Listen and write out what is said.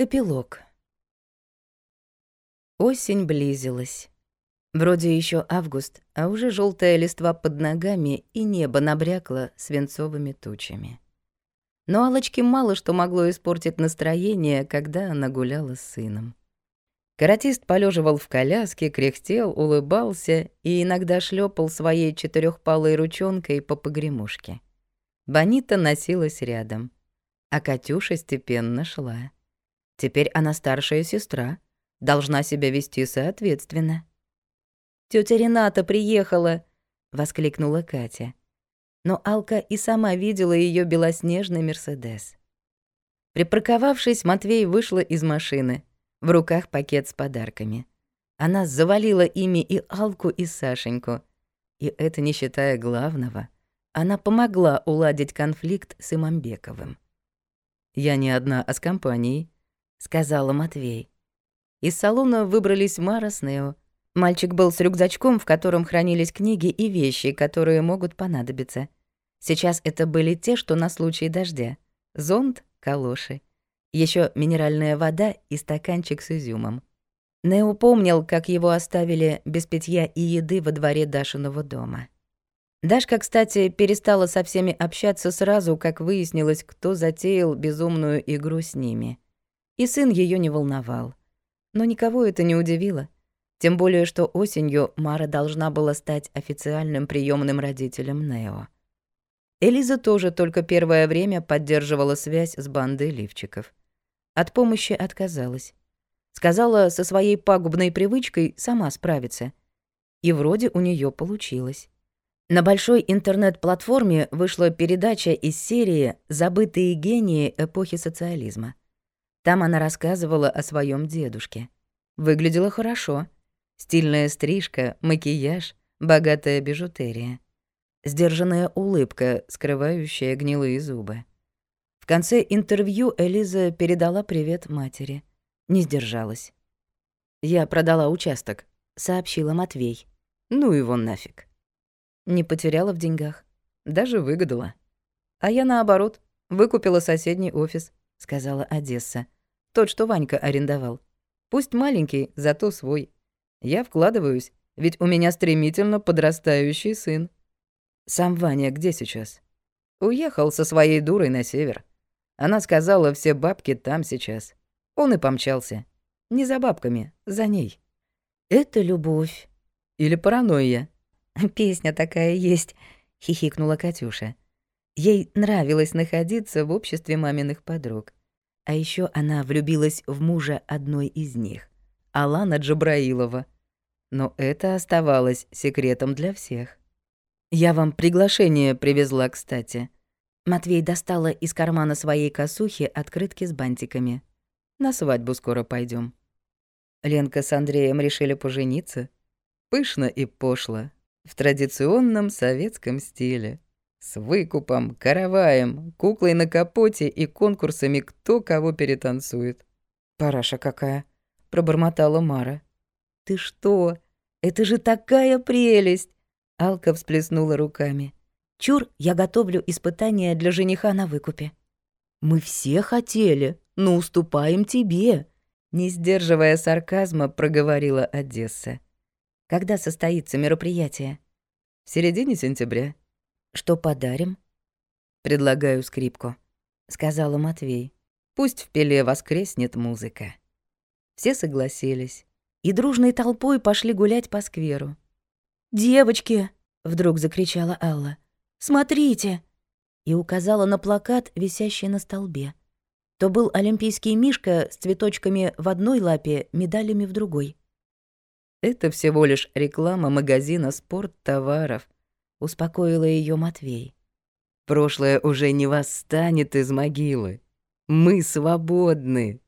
Эпилог. Осень близилась. Вроде еще август, а уже желтая листва под ногами, и небо набрякло свинцовыми тучами. Но Алочке мало что могло испортить настроение, когда она гуляла с сыном. Каратист полеживал в коляске, кряхтел, улыбался и иногда шлепал своей четырехпалой ручонкой по погремушке. Бонита носилась рядом, а Катюша степенно шла. Теперь она старшая сестра, должна себя вести соответственно. Тётя Рената приехала!» — воскликнула Катя. Но Алка и сама видела её белоснежный «Мерседес». Припарковавшись, Матвей вышла из машины. В руках пакет с подарками. Она завалила ими и Алку, и Сашеньку. И это не считая главного. Она помогла уладить конфликт с Имамбековым. «Я не одна, а с компанией», — сказала Матвей. Из салона выбрались Мара с Нео. Мальчик был с рюкзачком, в котором хранились книги и вещи, которые могут понадобиться. Сейчас это были те, что на случай дождя. Зонт, калоши. еще минеральная вода и стаканчик с изюмом. Нео помнил, как его оставили без питья и еды во дворе Дашиного дома. Дашка, кстати, перестала со всеми общаться сразу, как выяснилось, кто затеял безумную игру с ними — и сын ее не волновал. Но никого это не удивило. Тем более, что осенью Мара должна была стать официальным приемным родителем Нео. Элиза тоже только первое время поддерживала связь с бандой лифчиков. От помощи отказалась. Сказала, со своей пагубной привычкой сама справится. И вроде у нее получилось. На большой интернет-платформе вышла передача из серии «Забытые гении эпохи социализма». Там она рассказывала о своем дедушке. Выглядела хорошо. Стильная стрижка, макияж, богатая бижутерия. Сдержанная улыбка, скрывающая гнилые зубы. В конце интервью Элиза передала привет матери. Не сдержалась. «Я продала участок», — сообщила Матвей. «Ну его нафиг». Не потеряла в деньгах. Даже выгадала. А я, наоборот, выкупила соседний офис, — сказала Одесса. Тот, что Ванька арендовал. Пусть маленький, зато свой. Я вкладываюсь, ведь у меня стремительно подрастающий сын. Сам Ваня где сейчас? Уехал со своей дурой на север. Она сказала, все бабки там сейчас. Он и помчался. Не за бабками, за ней. Это любовь. Или паранойя. Песня такая есть, хихикнула Катюша. Ей нравилось находиться в обществе маминых подруг. А еще она влюбилась в мужа одной из них, Алана Джабраилова. Но это оставалось секретом для всех. «Я вам приглашение привезла, кстати». Матвей достала из кармана своей косухи открытки с бантиками. «На свадьбу скоро пойдем. Ленка с Андреем решили пожениться. Пышно и пошло, в традиционном советском стиле. С выкупом, караваем, куклой на капоте и конкурсами кто кого перетанцует. «Параша какая!» — пробормотала Мара. «Ты что? Это же такая прелесть!» Алка всплеснула руками. «Чур, я готовлю испытания для жениха на выкупе». «Мы все хотели, но уступаем тебе», — не сдерживая сарказма, проговорила Одесса. «Когда состоится мероприятие?» «В середине сентября», что подарим? Предлагаю скрипку, сказала Матвей. Пусть в пеле воскреснет музыка. Все согласились и дружной толпой пошли гулять по скверу. «Девочки!» — вдруг закричала Алла. «Смотрите!» и указала на плакат, висящий на столбе. То был олимпийский мишка с цветочками в одной лапе, медалями в другой. Это всего лишь реклама магазина спорттоваров, — успокоила ее Матвей. «Прошлое уже не восстанет из могилы. Мы свободны».